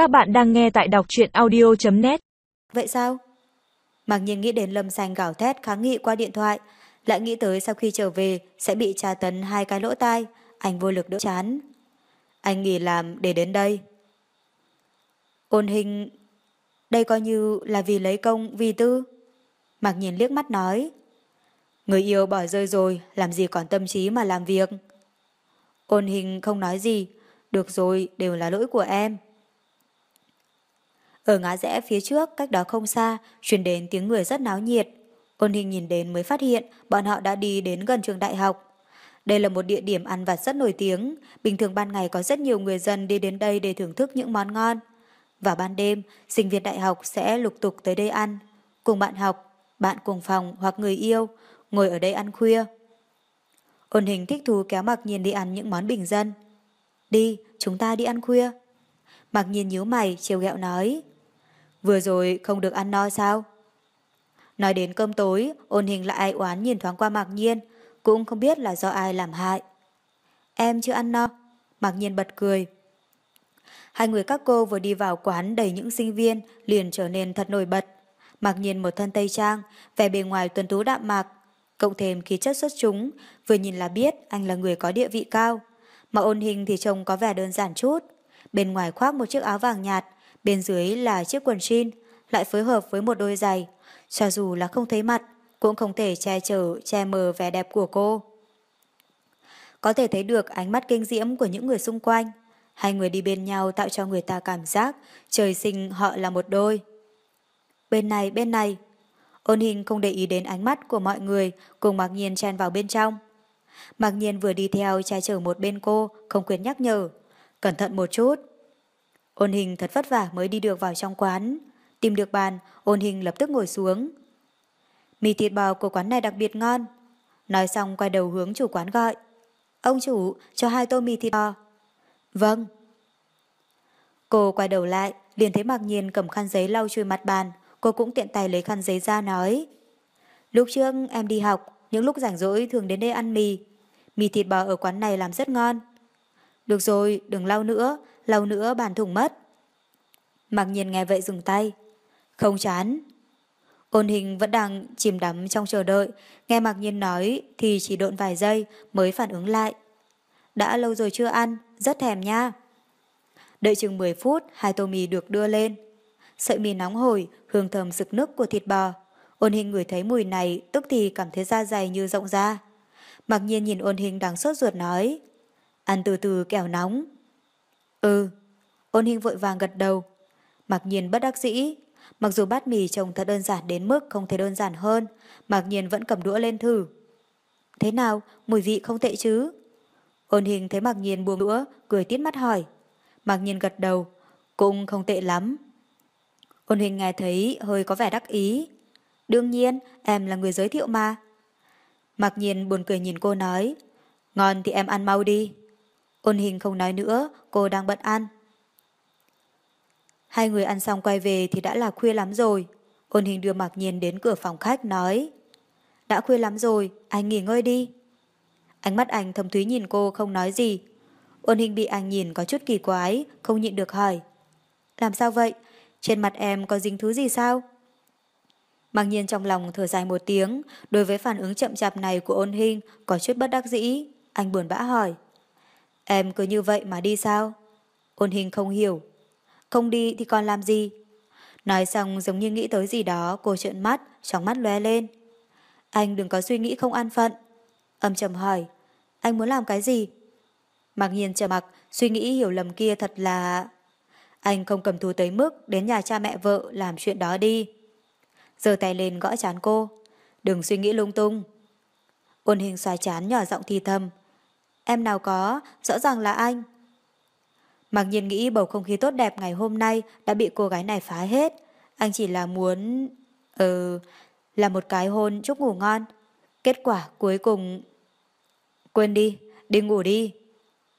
Các bạn đang nghe tại đọc truyện audio.net Vậy sao? Mặc nhiên nghĩ đến Lâm Xanh gào thét kháng nghị qua điện thoại, lại nghĩ tới sau khi trở về sẽ bị tra tấn hai cái lỗ tai, anh vô lực đỡ chán. Anh nghỉ làm để đến đây. Ôn hình... Đây coi như là vì lấy công, vì tư. Mặc nhiên liếc mắt nói. Người yêu bỏ rơi rồi, làm gì còn tâm trí mà làm việc. Ôn hình không nói gì, được rồi, đều là lỗi của em. Ở ngã rẽ phía trước, cách đó không xa, truyền đến tiếng người rất náo nhiệt. Ôn hình nhìn đến mới phát hiện bọn họ đã đi đến gần trường đại học. Đây là một địa điểm ăn vặt rất nổi tiếng, bình thường ban ngày có rất nhiều người dân đi đến đây để thưởng thức những món ngon. Vào ban đêm, sinh viên đại học sẽ lục tục tới đây ăn, cùng bạn học, bạn cùng phòng hoặc người yêu, ngồi ở đây ăn khuya. Ôn hình thích thú kéo mặc nhiên đi ăn những món bình dân. Đi, chúng ta đi ăn khuya. Mặc nhiên nhíu mày, chiều ghẹo nói. Vừa rồi không được ăn no sao? Nói đến cơm tối, ôn hình lại ai oán nhìn thoáng qua Mạc Nhiên, cũng không biết là do ai làm hại. Em chưa ăn no. Mạc Nhiên bật cười. Hai người các cô vừa đi vào quán đầy những sinh viên liền trở nên thật nổi bật. Mạc Nhiên một thân tây trang, vẻ bề ngoài tuần tú đạm mạc, cộng thêm khí chất xuất chúng, vừa nhìn là biết anh là người có địa vị cao. Mà ôn hình thì trông có vẻ đơn giản chút. Bên ngoài khoác một chiếc áo vàng nhạt, bên dưới là chiếc quần jean, lại phối hợp với một đôi giày. Cho dù là không thấy mặt, cũng không thể che chở, che mờ vẻ đẹp của cô. Có thể thấy được ánh mắt kinh diễm của những người xung quanh. Hai người đi bên nhau tạo cho người ta cảm giác trời sinh họ là một đôi. Bên này, bên này. Ôn hình không để ý đến ánh mắt của mọi người cùng mặc nhiên chen vào bên trong. Mặc nhiên vừa đi theo che chở một bên cô, không quên nhắc nhở. Cẩn thận một chút. Ôn hình thật vất vả mới đi được vào trong quán. Tìm được bàn, ôn hình lập tức ngồi xuống. Mì thịt bò của quán này đặc biệt ngon. Nói xong quay đầu hướng chủ quán gọi. Ông chủ, cho hai tô mì thịt bò. Vâng. Cô quay đầu lại, liền thấy mặc nhiên cầm khăn giấy lau chui mặt bàn. Cô cũng tiện tay lấy khăn giấy ra nói. Lúc trước em đi học, những lúc rảnh rỗi thường đến đây ăn mì. Mì thịt bò ở quán này làm rất ngon. Được rồi, đừng lau nữa, lau nữa bàn thùng mất. Mặc nhiên nghe vậy dừng tay. Không chán. Ôn hình vẫn đang chìm đắm trong chờ đợi, nghe mặc nhiên nói thì chỉ độn vài giây mới phản ứng lại. Đã lâu rồi chưa ăn, rất thèm nha. Đợi chừng 10 phút, hai tô mì được đưa lên. Sợi mì nóng hổi, hương thơm rực nức của thịt bò. Ôn hình ngửi thấy mùi này, tức thì cảm thấy da dày như rộng ra. Mặc nhiên nhìn ôn hình đang sốt ruột nói. Ăn từ từ kẻo nóng. Ừ. Ôn hình vội vàng gật đầu. Mặc nhiên bất đắc dĩ. Mặc dù bát mì trông thật đơn giản đến mức không thể đơn giản hơn, mặc nhiên vẫn cầm đũa lên thử. Thế nào, mùi vị không tệ chứ? Ôn hình thấy mặc nhiên buông đũa, cười tít mắt hỏi. Mặc nhiên gật đầu, cũng không tệ lắm. Ôn hình nghe thấy hơi có vẻ đắc ý. Đương nhiên, em là người giới thiệu mà. Mặc nhiên buồn cười nhìn cô nói. Ngon thì em ăn mau đi. Ôn hình không nói nữa, cô đang bận ăn. Hai người ăn xong quay về thì đã là khuya lắm rồi. Ôn hình đưa mặc nhiên đến cửa phòng khách nói. Đã khuya lắm rồi, anh nghỉ ngơi đi. Ánh mắt anh thâm thúy nhìn cô không nói gì. Ôn hình bị anh nhìn có chút kỳ quái, không nhịn được hỏi. Làm sao vậy? Trên mặt em có dính thứ gì sao? Mặc nhiên trong lòng thở dài một tiếng, đối với phản ứng chậm chạp này của ôn hình có chút bất đắc dĩ. Anh buồn bã hỏi. Em cứ như vậy mà đi sao? Ôn hình không hiểu. Không đi thì còn làm gì? Nói xong giống như nghĩ tới gì đó, cô trợn mắt, trong mắt lóe lên. Anh đừng có suy nghĩ không an phận. Âm trầm hỏi. Anh muốn làm cái gì? Mặc nhiên chờ mặc, suy nghĩ hiểu lầm kia thật là... Anh không cầm thú tới mức đến nhà cha mẹ vợ làm chuyện đó đi. Giờ tay lên gõ chán cô. Đừng suy nghĩ lung tung. Ôn hình xoa chán nhỏ giọng thì thầm. Em nào có, rõ ràng là anh. Mặc nhiên nghĩ bầu không khí tốt đẹp ngày hôm nay đã bị cô gái này phá hết. Anh chỉ là muốn... Ừ... Là một cái hôn chúc ngủ ngon. Kết quả cuối cùng... Quên đi, đi ngủ đi.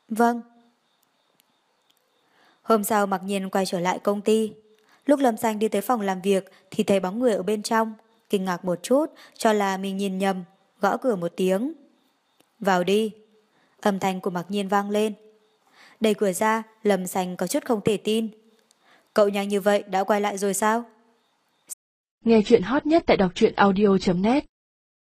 Vâng. Hôm sau mặc nhiên quay trở lại công ty. Lúc Lâm Xanh đi tới phòng làm việc thì thấy bóng người ở bên trong. Kinh ngạc một chút, cho là mình nhìn nhầm, gõ cửa một tiếng. Vào đi. Âm thanh của mặc nhiên vang lên. Đẩy cửa ra, Lâm Xanh có chút không thể tin. Cậu nhanh như vậy đã quay lại rồi sao? Nghe chuyện hot nhất tại đọc truyện audio.net